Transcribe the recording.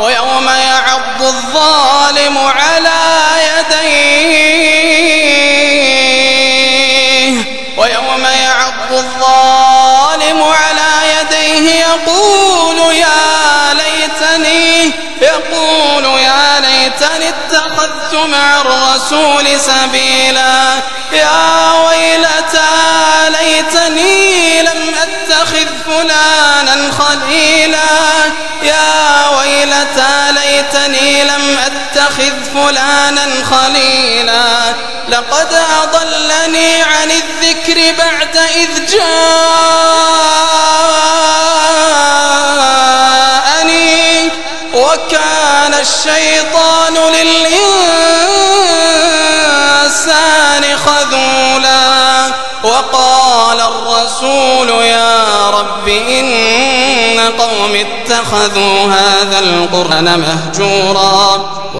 ويوم يعض الظالم على يديه. ويوم يعض الظالم على يديه يقول يا ليتني يقول يا ليتني اتخذت مع الرسول سبيلا. يا ويلتى ليتني لم أتخذ فلانا خليلا. ليتني لم أتخذ فلانا خليلا. لقد أضلني عن الذكر بعد إذ جاءني. وكان الشيطان للإنسان خذولا. وقال الرسول يا رب إن قوم اتخذوا هذا القرآن مهجورا.